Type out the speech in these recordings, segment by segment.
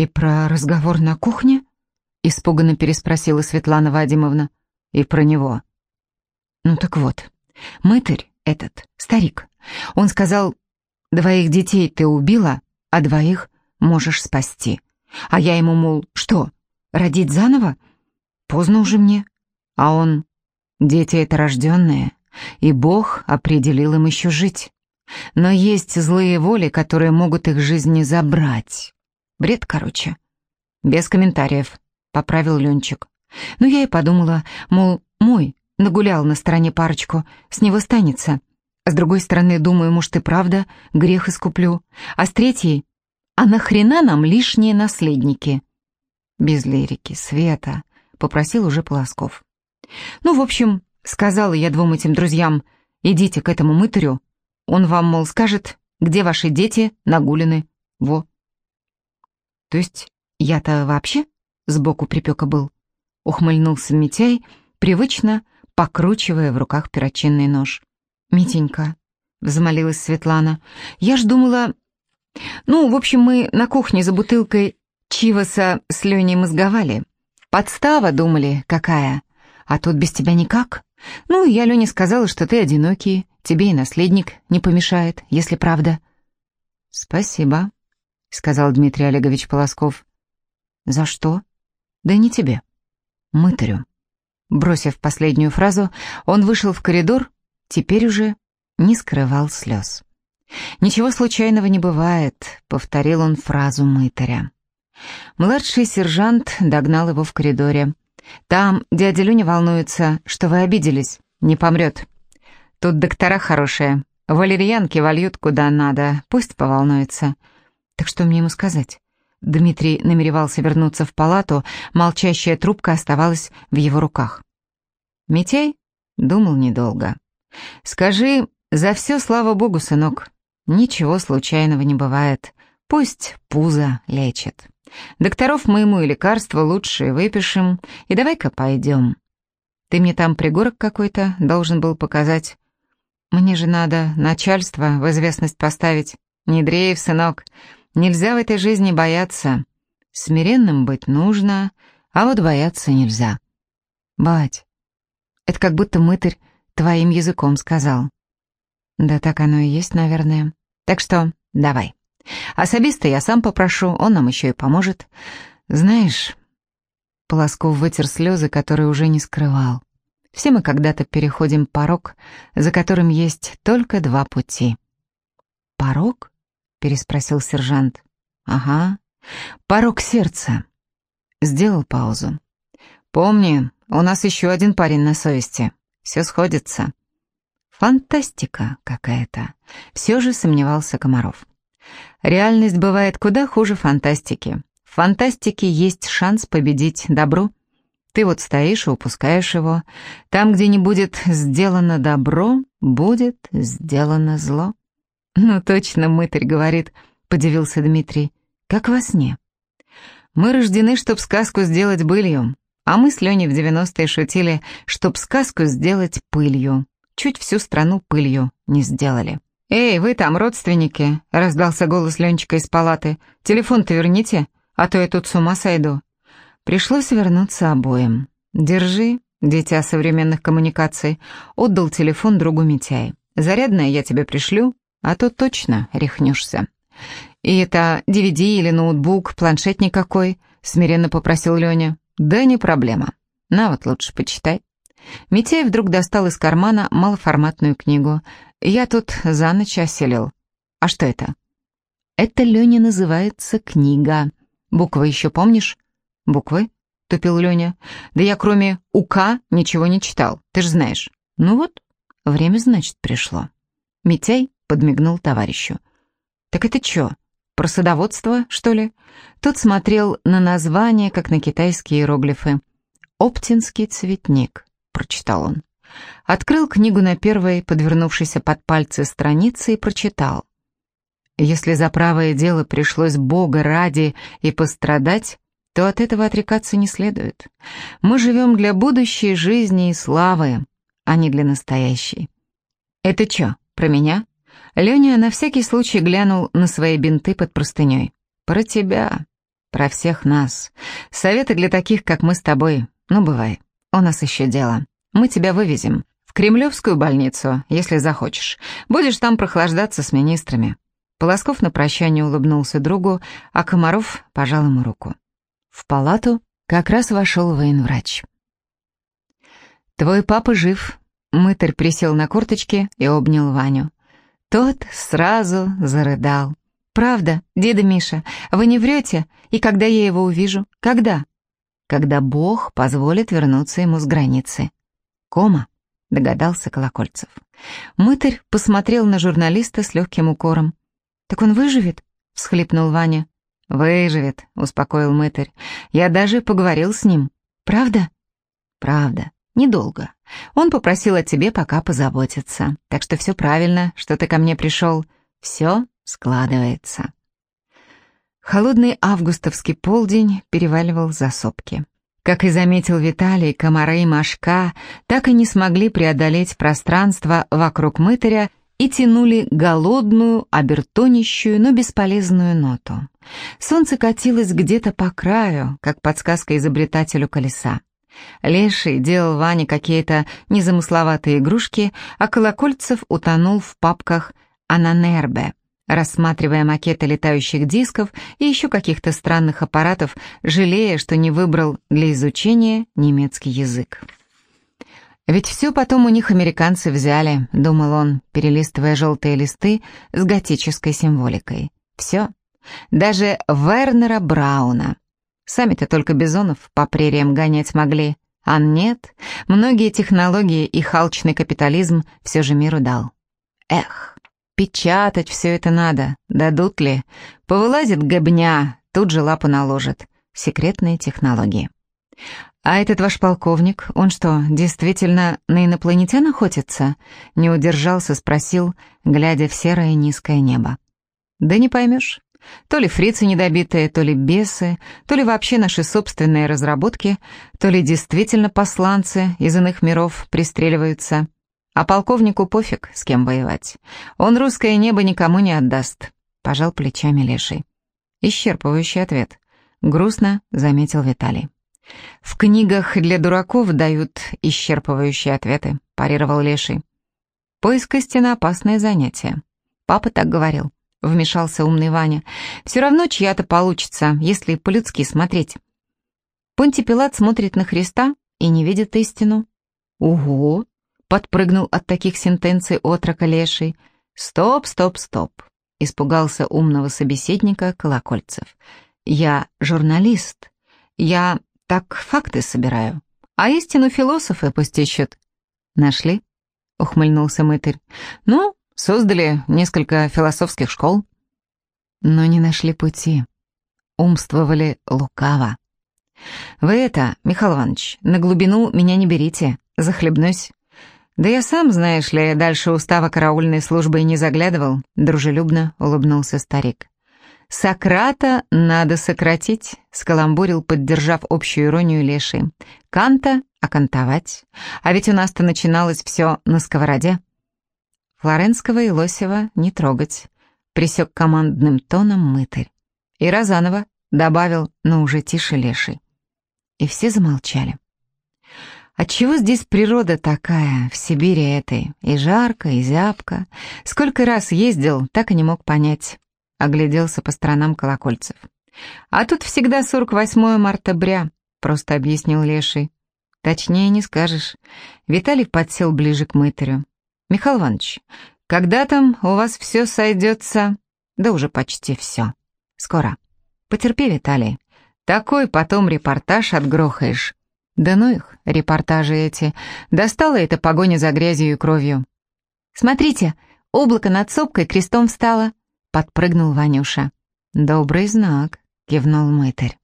«И про разговор на кухне?» — испуганно переспросила Светлана Вадимовна. «И про него». «Ну так вот, мытарь этот, старик, он сказал, двоих детей ты убила, а двоих можешь спасти. А я ему, мол, что, родить заново? Поздно уже мне. А он, дети это рожденные, и Бог определил им еще жить. Но есть злые воли, которые могут их жизни забрать. Бред, короче. Без комментариев, поправил Ленчик. Ну, я и подумала, мол, мой нагулял на стороне парочку, с него станется. С другой стороны, думаю, может и правда, грех искуплю. А с третьей, а нахрена нам лишние наследники? Без лирики, Света, попросил уже Полосков. Ну, в общем, сказала я двум этим друзьям, идите к этому мытарю, он вам, мол, скажет, где ваши дети нагулены. Во. То есть я-то вообще сбоку припека был? Ухмыльнулся Митяй, привычно покручивая в руках перочинный нож. «Митенька», — взмолилась Светлана, — «я ж думала... Ну, в общем, мы на кухне за бутылкой чиваса с Леней мозговали. Подстава, думали, какая. А тут без тебя никак. Ну, я Лене сказала, что ты одинокий, тебе и наследник не помешает, если правда». «Спасибо», — сказал Дмитрий Олегович Полосков. «За что?» «Да не тебе. Мытарю». Бросив последнюю фразу, он вышел в коридор, теперь уже не скрывал слез. «Ничего случайного не бывает», — повторил он фразу мытаря. Младший сержант догнал его в коридоре. «Там дядя Люня волнуется, что вы обиделись. Не помрет. Тут доктора хорошие. Валерьянки вольют куда надо. Пусть поволнуется. Так что мне ему сказать?» Дмитрий намеревался вернуться в палату, молчащая трубка оставалась в его руках. Митяй думал недолго. «Скажи, за все слава богу, сынок, ничего случайного не бывает. Пусть пузо лечит. Докторов мы ему и лекарства лучшие выпишем, и давай-ка пойдем. Ты мне там пригорок какой-то должен был показать. Мне же надо начальство в известность поставить. Не дрейф, сынок, Нельзя в этой жизни бояться. Смиренным быть нужно, а вот бояться нельзя. Бать, это как будто мытарь твоим языком сказал. Да так оно и есть, наверное. Так что давай. Особиста я сам попрошу, он нам еще и поможет. Знаешь, Полосков вытер слезы, которые уже не скрывал. Все мы когда-то переходим порог, за которым есть только два пути. Порог? Переспросил сержант. «Ага, порог сердца». Сделал паузу. «Помни, у нас еще один парень на совести. Все сходится». «Фантастика какая-то», — все же сомневался Комаров. «Реальность бывает куда хуже фантастики. В фантастике есть шанс победить добро. Ты вот стоишь и упускаешь его. Там, где не будет сделано добро, будет сделано зло». «Ну точно, мытарь говорит», — подивился Дмитрий, — «как во сне». «Мы рождены, чтоб сказку сделать былью, а мы с Леней в девяностые шутили, чтоб сказку сделать пылью. Чуть всю страну пылью не сделали». «Эй, вы там, родственники!» — раздался голос Ленчика из палаты. «Телефон-то верните, а то я тут с ума сойду». Пришлось вернуться обоим. «Держи, дитя современных коммуникаций», — отдал телефон другу Митяй. «Зарядное я тебе пришлю, а то точно рехнешься. «И это DVD или ноутбук, планшет никакой?» — смиренно попросил Леня. «Да не проблема. На вот лучше почитай». Митяй вдруг достал из кармана малоформатную книгу. «Я тут за ночь оселил». «А что это?» «Это, Леня, называется книга. Буквы еще помнишь?» «Буквы?» — тупил Леня. «Да я кроме УК ничего не читал, ты же знаешь». «Ну вот, время, значит, пришло». Митяй подмигнул товарищу. «Так это чё, про садоводство, что ли?» Тот смотрел на название, как на китайские иероглифы. «Оптинский цветник», — прочитал он. Открыл книгу на первой, подвернувшейся под пальцы странице, и прочитал. «Если за правое дело пришлось Бога ради и пострадать, то от этого отрекаться не следует. Мы живем для будущей жизни и славы, а не для настоящей». «Это чё, про меня?» Леня на всякий случай глянул на свои бинты под простыней. «Про тебя. про всех нас. Советы для таких, как мы с тобой. Ну, бывай, у нас еще дело. Мы тебя вывезем. В Кремлевскую больницу, если захочешь. Будешь там прохлаждаться с министрами». Полосков на прощание улыбнулся другу, а Комаров пожал ему руку. В палату как раз вошел военврач. «Твой папа жив», — мытарь присел на корточки и обнял Ваню. Тот сразу зарыдал. «Правда, деда Миша, вы не врете? И когда я его увижу? Когда?» «Когда Бог позволит вернуться ему с границы». «Кома», — догадался Колокольцев. Мытарь посмотрел на журналиста с легким укором. «Так он выживет?» — всхлипнул Ваня. «Выживет», — успокоил мытарь. «Я даже поговорил с ним». «Правда?» «Правда. Недолго. Он попросил о тебе пока позаботиться. Так что все правильно, что ты ко мне пришел. Все складывается». Холодный августовский полдень переваливал за сопки. Как и заметил Виталий, комары и мошка так и не смогли преодолеть пространство вокруг мытаря и тянули голодную, обертонищую, но бесполезную ноту. Солнце катилось где-то по краю, как подсказка изобретателю колеса. Леший делал Ване какие-то незамысловатые игрушки, а Колокольцев утонул в папках «Ананербе», рассматривая макеты летающих дисков и еще каких-то странных аппаратов, жалея, что не выбрал для изучения немецкий язык. «Ведь все потом у них американцы взяли», — думал он, перелистывая желтые листы с готической символикой. «Все. Даже Вернера Брауна. Сами-то только бизонов по прериям гонять могли. А нет, многие технологии и халчный капитализм все же миру дал. Эх, печатать все это надо, дадут ли? Повылазит гобня, тут же лапу наложит. Секретные технологии». «А этот ваш полковник, он что, действительно на инопланетян охотится?» Не удержался, спросил, глядя в серое низкое небо. «Да не поймешь. То ли фрицы недобитые, то ли бесы, то ли вообще наши собственные разработки, то ли действительно посланцы из иных миров пристреливаются. А полковнику пофиг, с кем воевать. Он русское небо никому не отдаст», — пожал плечами Леший. Исчерпывающий ответ. Грустно заметил Виталий. «В книгах для дураков дают исчерпывающие ответы», – парировал Леший. «Поиск истины – опасное занятие. Папа так говорил», – вмешался умный Ваня. «Все равно чья-то получится, если по-людски смотреть». Понти Пилат смотрит на Христа и не видит истину. «Ого!» – подпрыгнул от таких сентенций отрока Леший. «Стоп, стоп, стоп!» – испугался умного собеседника Колокольцев. «Я журналист. Я так факты собираю. А истину философы пусть ищут. Нашли? Ухмыльнулся мытарь. Ну, создали несколько философских школ. Но не нашли пути. Умствовали лукаво. Вы это, Михаил Иванович, на глубину меня не берите, захлебнусь. Да я сам, знаешь ли, дальше устава караульной службы и не заглядывал, дружелюбно улыбнулся старик. «Сократа надо сократить», — скаламбурил, поддержав общую иронию Леший. «Канта — окантовать. А ведь у нас-то начиналось все на сковороде». Флоренского и Лосева не трогать, присек командным тоном мытарь. И Розанова добавил, но уже тише Леший. И все замолчали. Отчего здесь природа такая, в Сибири этой, и жарко, и зябко? Сколько раз ездил, так и не мог понять огляделся по сторонам колокольцев. «А тут всегда 48 мартабря», — просто объяснил Леший. «Точнее не скажешь». Виталий подсел ближе к мытарю. «Михаил Иванович, когда там у вас все сойдется?» «Да уже почти все. Скоро. Потерпи, Виталий. Такой потом репортаж отгрохаешь». «Да ну их, репортажи эти. Достала эта погоня за грязью и кровью». «Смотрите, облако над сопкой крестом встало», подпрыгнул Ванюша. «Добрый знак», — кивнул мытарь.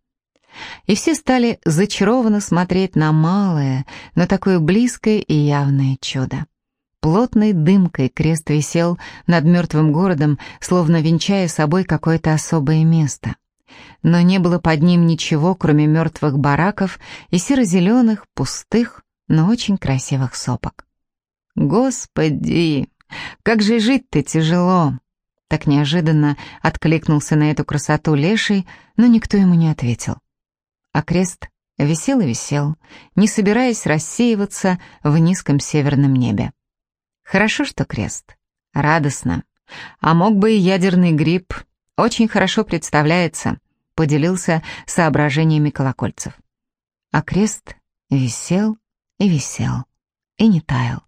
И все стали зачарованно смотреть на малое, но такое близкое и явное чудо. Плотной дымкой крест висел над мертвым городом, словно венчая собой какое-то особое место. Но не было под ним ничего, кроме мертвых бараков и серо-зеленых, пустых, но очень красивых сопок. «Господи, как же жить-то тяжело!» Так неожиданно откликнулся на эту красоту леший, но никто ему не ответил. А крест висел и висел, не собираясь рассеиваться в низком северном небе. Хорошо, что крест. Радостно. А мог бы и ядерный гриб. Очень хорошо представляется, поделился соображениями колокольцев. А крест висел и висел, и не таял.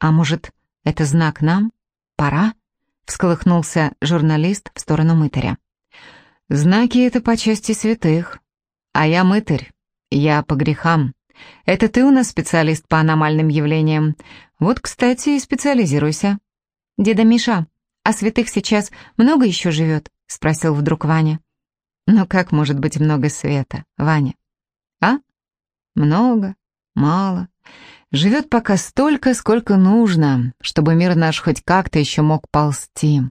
А может, это знак нам? Пора? Всколыхнулся журналист в сторону мытаря. Знаки это по части святых. А я мытарь, я по грехам. Это ты у нас специалист по аномальным явлениям. Вот, кстати, и специализируйся. Деда Миша, а святых сейчас много еще живет? Спросил вдруг Ваня. Но как может быть много света, Ваня? А? Много? Мало? Живет пока столько, сколько нужно, чтобы мир наш хоть как-то еще мог ползти,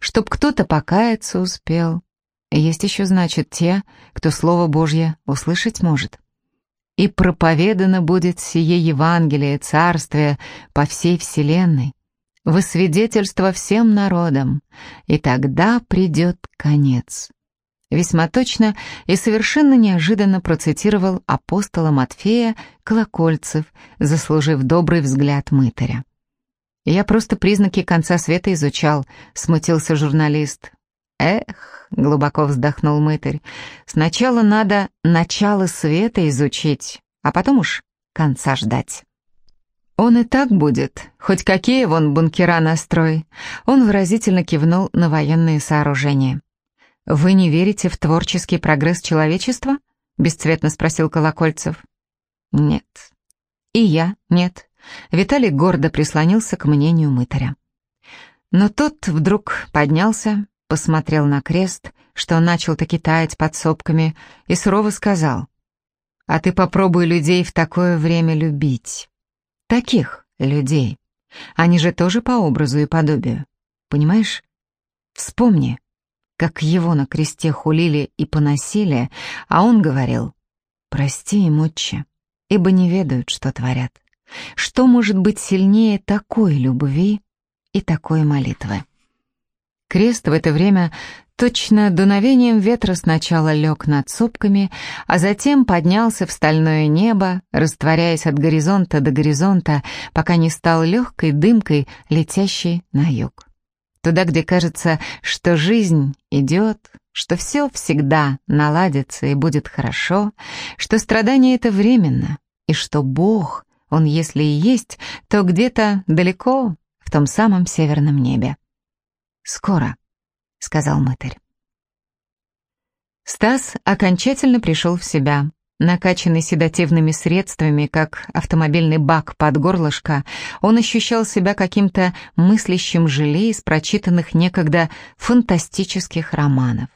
чтоб кто-то покаяться успел. Есть еще, значит, те, кто Слово Божье услышать может. И проповедано будет сие Евангелие, Царствие по всей вселенной, во свидетельство всем народам, и тогда придет конец. Весьма точно и совершенно неожиданно процитировал апостола Матфея Колокольцев, заслужив добрый взгляд мытаря. «Я просто признаки конца света изучал», — смутился журналист. «Эх», — глубоко вздохнул мытарь, — «сначала надо начало света изучить, а потом уж конца ждать». «Он и так будет, хоть какие вон бункера настрой», — он выразительно кивнул на военные сооружения. «Вы не верите в творческий прогресс человечества?» — бесцветно спросил Колокольцев. «Нет». «И я нет». Виталий гордо прислонился к мнению мытаря. Но тот вдруг поднялся, посмотрел на крест, что начал таки таять под сопками, и сурово сказал, «А ты попробуй людей в такое время любить. Таких людей. Они же тоже по образу и подобию. Понимаешь? Вспомни, как его на кресте хулили и поносили, а он говорил, «Прости им, отче, ибо не ведают, что творят». Что может быть сильнее такой любви и такой молитвы? Крест в это время точно дуновением ветра сначала лег над сопками, а затем поднялся в стальное небо, растворяясь от горизонта до горизонта, пока не стал легкой дымкой, летящей на юг. Туда, где кажется, что жизнь идет, что все всегда наладится и будет хорошо, что страдание — это временно, и что Бог, Он если и есть, то где-то далеко, в том самом северном небе. «Скоро», — сказал мытарь. Стас окончательно пришел в себя. Накачанный седативными средствами, как автомобильный бак под горлышко, он ощущал себя каким-то мыслящим желе из прочитанных некогда фантастических романов.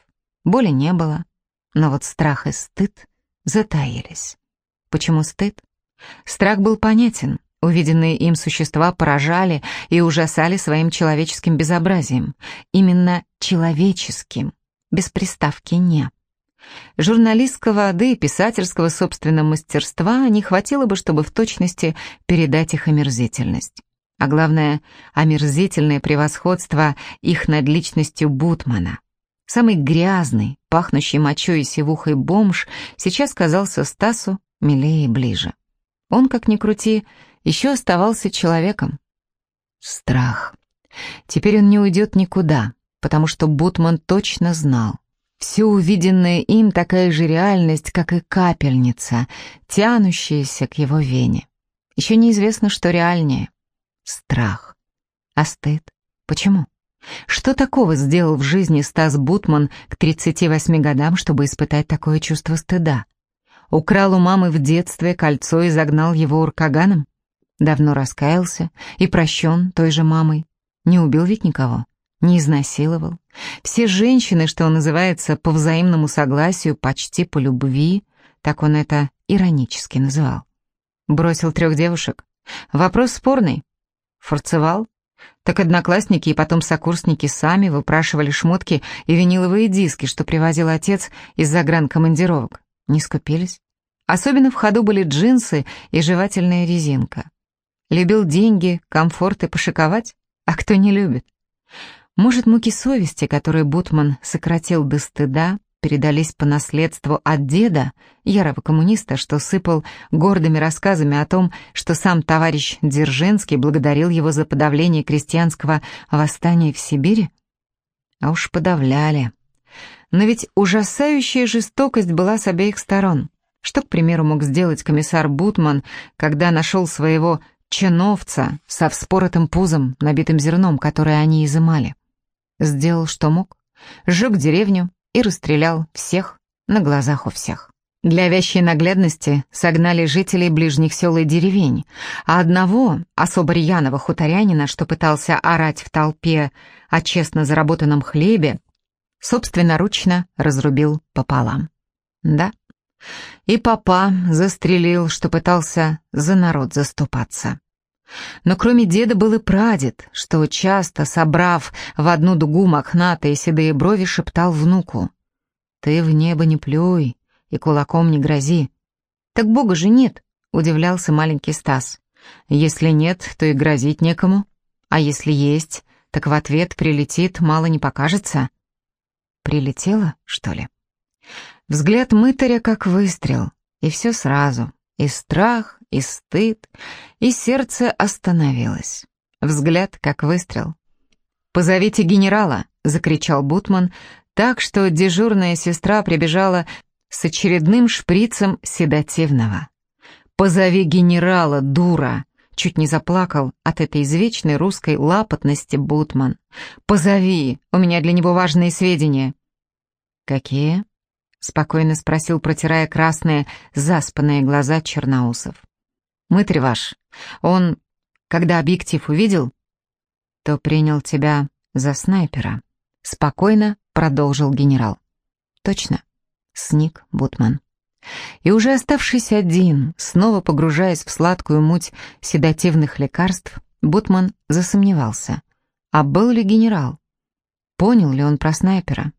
Боли не было, но вот страх и стыд затаились. Почему стыд? Страх был понятен. Увиденные им существа поражали и ужасали своим человеческим безобразием. Именно человеческим, без приставки «не». Журналистского, да и писательского собственного мастерства не хватило бы, чтобы в точности передать их омерзительность. А главное, омерзительное превосходство их над личностью Бутмана. Самый грязный, пахнущий мочой и сивухой бомж сейчас казался Стасу милее и ближе. Он, как ни крути, еще оставался человеком. Страх. Теперь он не уйдет никуда, потому что Бутман точно знал. Все увиденное им такая же реальность, как и капельница, тянущаяся к его вене. Еще неизвестно, что реальнее. Страх. А стыд? Почему? Что такого сделал в жизни Стас Бутман к 38 годам, чтобы испытать такое чувство стыда? Украл у мамы в детстве кольцо и загнал его уркаганом? Давно раскаялся и прощен той же мамой. Не убил ведь никого не изнасиловал. Все женщины, что называется, по взаимному согласию, почти по любви, так он это иронически называл. Бросил трех девушек. Вопрос спорный. Форцевал? Так одноклассники и потом сокурсники сами выпрашивали шмотки и виниловые диски, что привозил отец из загранкомандировок. Не скупились. Особенно в ходу были джинсы и жевательная резинка. Любил деньги, комфорт и пошиковать? А кто не любит? Может, муки совести, которые Бутман сократил до стыда, передались по наследству от деда, ярого коммуниста, что сыпал гордыми рассказами о том, что сам товарищ Дзержинский благодарил его за подавление крестьянского восстания в Сибири? А уж подавляли. Но ведь ужасающая жестокость была с обеих сторон. Что, к примеру, мог сделать комиссар Бутман, когда нашел своего чиновца со вспоротым пузом, набитым зерном, которое они изымали? Сделал, что мог. Сжег деревню и расстрелял всех на глазах у всех. Для вящей наглядности согнали жителей ближних сел и деревень, а одного, особо рьяного хуторянина, что пытался орать в толпе о честно заработанном хлебе, собственноручно разрубил пополам. Да, и папа застрелил, что пытался за народ заступаться. Но кроме деда был и прадед, что часто, собрав в одну дугу мохнатые седые брови, шептал внуку. «Ты в небо не плюй и кулаком не грози». «Так Бога же нет», — удивлялся маленький Стас. «Если нет, то и грозить некому. А если есть, так в ответ прилетит, мало не покажется». «Прилетело, что ли?» Взгляд мытаря как выстрел, и все сразу, и страх, и стыд, и сердце остановилось. Взгляд как выстрел. «Позовите генерала!» — закричал Бутман, так что дежурная сестра прибежала с очередным шприцем седативного. «Позови генерала, дура!» Чуть не заплакал от этой извечной русской лапотности Бутман. «Позови, у меня для него важные сведения». «Какие?» — спокойно спросил, протирая красные, заспанные глаза Черноусов. «Мытарь ваш, он, когда объектив увидел, то принял тебя за снайпера», — спокойно продолжил генерал. «Точно», — сник Бутман. И уже оставшись один, снова погружаясь в сладкую муть седативных лекарств, Бутман засомневался. А был ли генерал? Понял ли он про снайпера?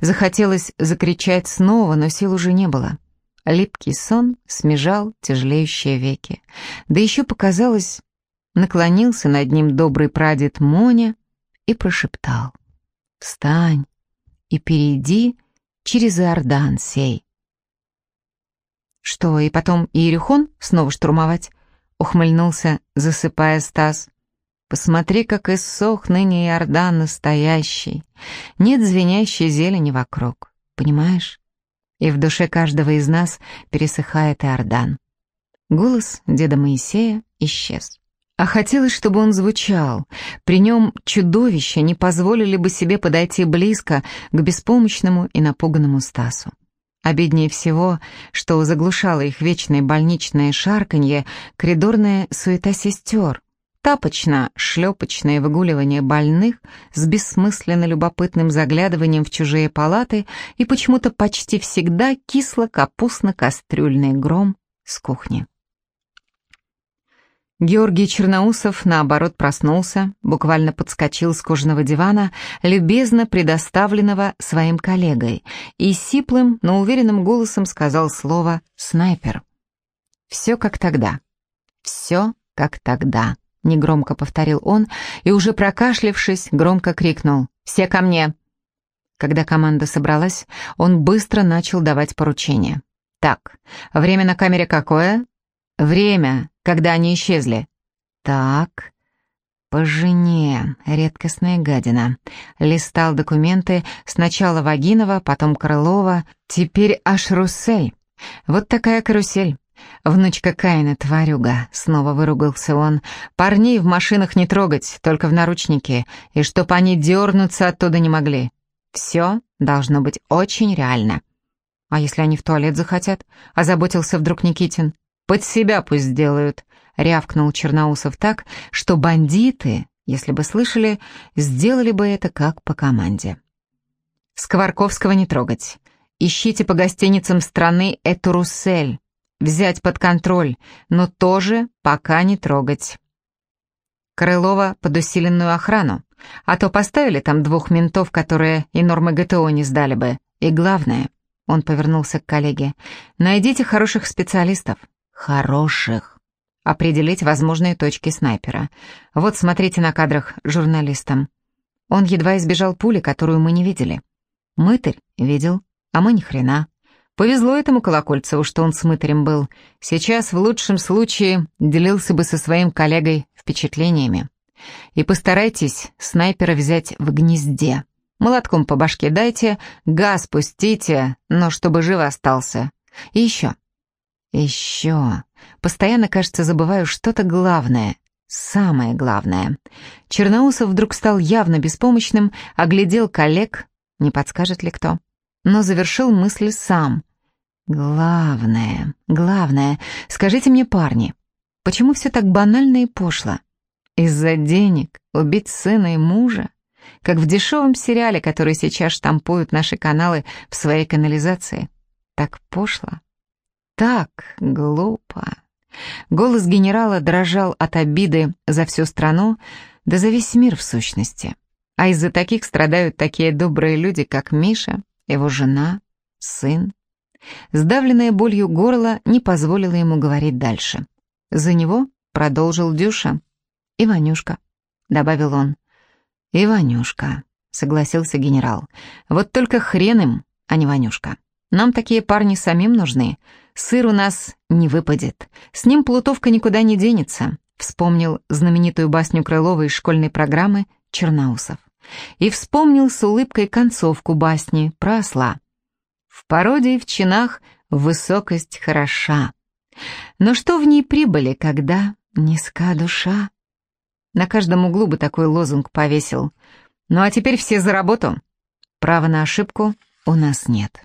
Захотелось закричать снова, но сил уже не было. Липкий сон смежал тяжелеющие веки. Да еще показалось, наклонился над ним добрый прадед Моня и прошептал. «Встань и перейди через Иордан сей». «Что, и потом Иерихон снова штурмовать?» — ухмыльнулся, засыпая Стас. Посмотри, как иссох ныне Иордан настоящий. Нет звенящей зелени вокруг, понимаешь? И в душе каждого из нас пересыхает Иордан. Голос деда Моисея исчез. А хотелось, чтобы он звучал. При нем чудовища не позволили бы себе подойти близко к беспомощному и напуганному Стасу. Обиднее всего, что заглушало их вечное больничное шарканье, коридорная суета сестер, тапочно-шлепочное выгуливание больных с бессмысленно любопытным заглядыванием в чужие палаты и почему-то почти всегда кисло-капустно-кастрюльный гром с кухни. Георгий Черноусов, наоборот, проснулся, буквально подскочил с кожаного дивана, любезно предоставленного своим коллегой, и сиплым, но уверенным голосом сказал слово «снайпер». «Все как тогда. Все как тогда». — негромко повторил он и, уже прокашлявшись, громко крикнул «Все ко мне!». Когда команда собралась, он быстро начал давать поручения. «Так, время на камере какое?» «Время, когда они исчезли». «Так, по жене, редкостная гадина». Листал документы сначала Вагинова, потом Крылова, теперь аж Руссель. Вот такая карусель. «Внучка Каина, тварюга!» — снова выругался он. «Парней в машинах не трогать, только в наручники, и чтоб они дернуться оттуда не могли. Все должно быть очень реально». «А если они в туалет захотят?» — озаботился вдруг Никитин. «Под себя пусть сделают», — рявкнул Черноусов так, что бандиты, если бы слышали, сделали бы это как по команде. «Скворковского не трогать. Ищите по гостиницам страны эту Руссель взять под контроль, но тоже пока не трогать. Крылова под усиленную охрану, а то поставили там двух ментов, которые и нормы ГТО не сдали бы. И главное, он повернулся к коллеге, найдите хороших специалистов. Хороших. Определить возможные точки снайпера. Вот смотрите на кадрах журналистам. Он едва избежал пули, которую мы не видели. Мытарь видел, а мы ни хрена. Повезло этому Колокольцеву, что он с мытарем был. Сейчас, в лучшем случае, делился бы со своим коллегой впечатлениями. И постарайтесь снайпера взять в гнезде. Молотком по башке дайте, газ пустите, но чтобы живо остался. И еще. Еще. Постоянно, кажется, забываю что-то главное. Самое главное. Черноусов вдруг стал явно беспомощным, оглядел коллег, не подскажет ли кто, но завершил мысль сам. Главное, главное, скажите мне, парни, почему все так банально и пошло? Из-за денег убить сына и мужа? Как в дешевом сериале, который сейчас штампуют наши каналы в своей канализации. Так пошло. Так глупо. Голос генерала дрожал от обиды за всю страну, да за весь мир в сущности. А из-за таких страдают такие добрые люди, как Миша, его жена, сын. Сдавленная болью горло не позволило ему говорить дальше. За него продолжил Дюша. «Иванюшка», — добавил он. «Иванюшка», — согласился генерал. «Вот только хрен им, а не Ванюшка. Нам такие парни самим нужны. Сыр у нас не выпадет. С ним плутовка никуда не денется», — вспомнил знаменитую басню Крылова из школьной программы Черноусов. И вспомнил с улыбкой концовку басни про осла. В породе и в чинах высокость хороша. Но что в ней прибыли, когда низка душа? На каждом углу бы такой лозунг повесил. Ну а теперь все за работу. Права на ошибку у нас нет.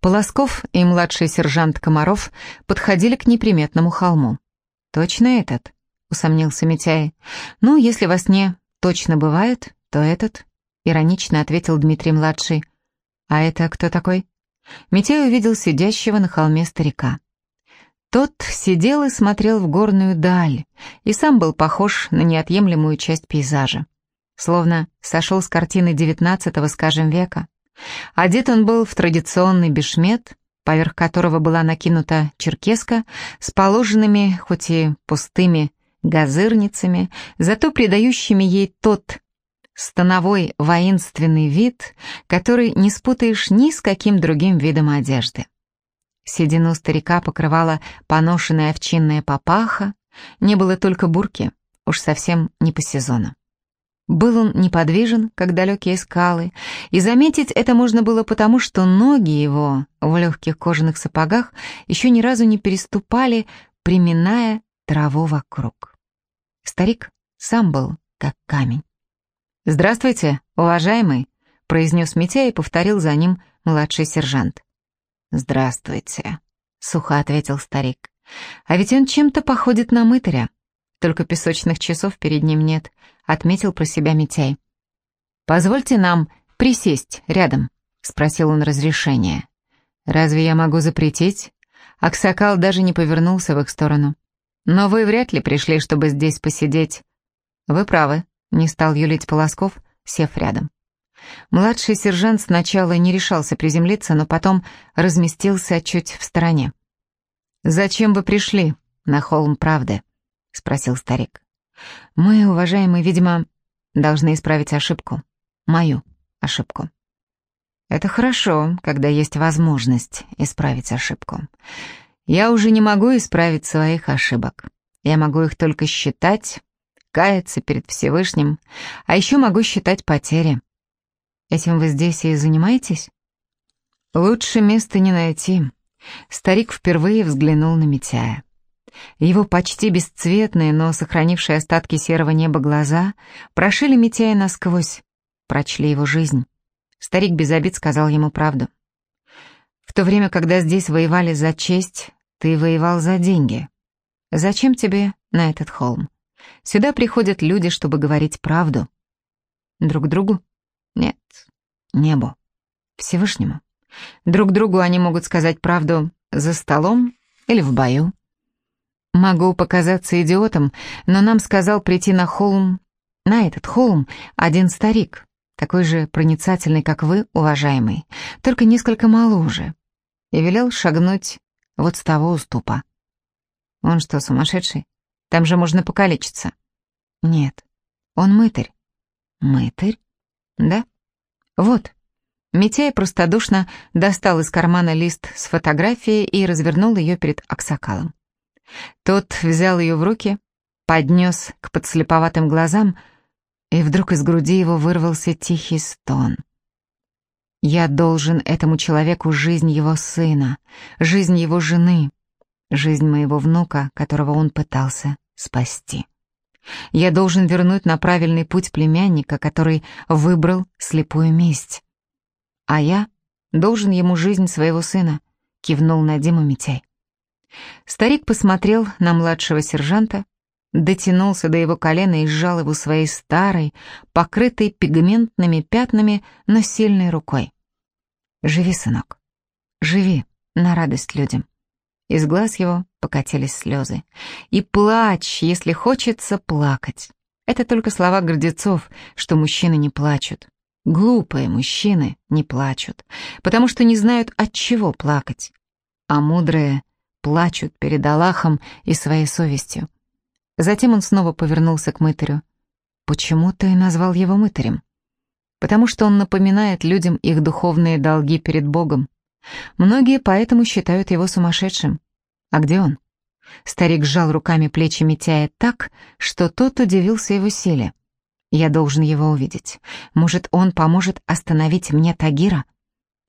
Полосков и младший сержант Комаров подходили к неприметному холму. «Точно этот?» — усомнился Митяй. «Ну, если во сне точно бывает, то этот», — иронично ответил Дмитрий-младший. «А это кто такой?» Митяй увидел сидящего на холме старика. Тот сидел и смотрел в горную даль, и сам был похож на неотъемлемую часть пейзажа. Словно сошел с картины девятнадцатого, скажем, века. Одет он был в традиционный бешмет, поверх которого была накинута черкеска с положенными, хоть и пустыми, газырницами, зато придающими ей тот становой воинственный вид, который не спутаешь ни с каким другим видом одежды. Седину старика покрывала поношенная овчинная папаха, не было только бурки, уж совсем не по сезону. Был он неподвижен, как далекие скалы, и заметить это можно было потому, что ноги его в легких кожаных сапогах еще ни разу не переступали, приминая траву вокруг. Старик сам был как камень. «Здравствуйте, уважаемый», — произнес Митя и повторил за ним младший сержант. «Здравствуйте», — сухо ответил старик. «А ведь он чем-то походит на мытаря. Только песочных часов перед ним нет», — отметил про себя Митяй. «Позвольте нам присесть рядом», — спросил он разрешения. «Разве я могу запретить?» Аксакал даже не повернулся в их сторону. «Но вы вряд ли пришли, чтобы здесь посидеть». «Вы правы», — не стал юлить Полосков, сев рядом. Младший сержант сначала не решался приземлиться, но потом разместился чуть в стороне. «Зачем вы пришли на холм правды?» — спросил старик. «Мы, уважаемые, видимо, должны исправить ошибку. Мою ошибку». «Это хорошо, когда есть возможность исправить ошибку. Я уже не могу исправить своих ошибок. Я могу их только считать, каяться перед Всевышним, а еще могу считать потери». Этим вы здесь и занимаетесь? Лучше места не найти. Старик впервые взглянул на Митяя. Его почти бесцветные, но сохранившие остатки серого неба глаза прошили Митяя насквозь, прочли его жизнь. Старик без обид сказал ему правду. «В то время, когда здесь воевали за честь, ты воевал за деньги. Зачем тебе на этот холм? Сюда приходят люди, чтобы говорить правду. Друг другу нет, небу, Всевышнему. Друг другу они могут сказать правду за столом или в бою. Могу показаться идиотом, но нам сказал прийти на холм, на этот холм, один старик, такой же проницательный, как вы, уважаемый, только несколько моложе, и велел шагнуть вот с того уступа. Он что, сумасшедший? Там же можно покалечиться. Нет, он мытарь. Мытарь? Да. Вот. Митяй простодушно достал из кармана лист с фотографией и развернул ее перед Аксакалом. Тот взял ее в руки, поднес к подслеповатым глазам, и вдруг из груди его вырвался тихий стон. «Я должен этому человеку жизнь его сына, жизнь его жены, жизнь моего внука, которого он пытался спасти. Я должен вернуть на правильный путь племянника, который выбрал слепую месть. А я должен ему жизнь своего сына», — кивнул на Диму Митяй. Старик посмотрел на младшего сержанта, дотянулся до его колена и сжал его своей старой, покрытой пигментными пятнами, но сильной рукой. «Живи, сынок, живи на радость людям». Из глаз его покатились слезы. «И плачь, если хочется плакать». Это только слова гордецов, что мужчины не плачут. Глупые мужчины не плачут, потому что не знают, от чего плакать. А мудрые плачут перед Аллахом и своей совестью. Затем он снова повернулся к мытарю. «Почему ты назвал его мытарем?» «Потому что он напоминает людям их духовные долги перед Богом. Многие поэтому считают его сумасшедшим. А где он?» Старик сжал руками плечи Митяя так, что тот удивился его силе. «Я должен его увидеть. Может, он поможет остановить мне Тагира?»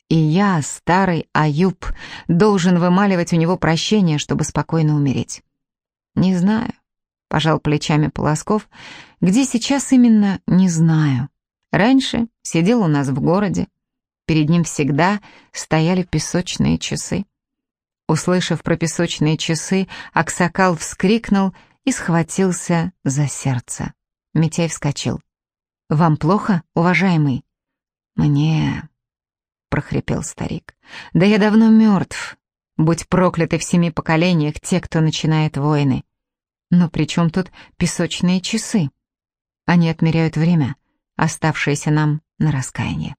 И я, старый Аюб, должен вымаливать у него прощение, чтобы спокойно умереть. Не знаю, пожал плечами Полосков. Где сейчас именно, не знаю. Раньше сидел у нас в городе. Перед ним всегда стояли песочные часы. Услышав про песочные часы, Аксакал вскрикнул и схватился за сердце. Митяй вскочил. «Вам плохо, уважаемый?» «Мне прохрипел старик. «Да я давно мертв. Будь прокляты в семи поколениях те, кто начинает войны. Но при чем тут песочные часы? Они отмеряют время, оставшееся нам на раскаяние.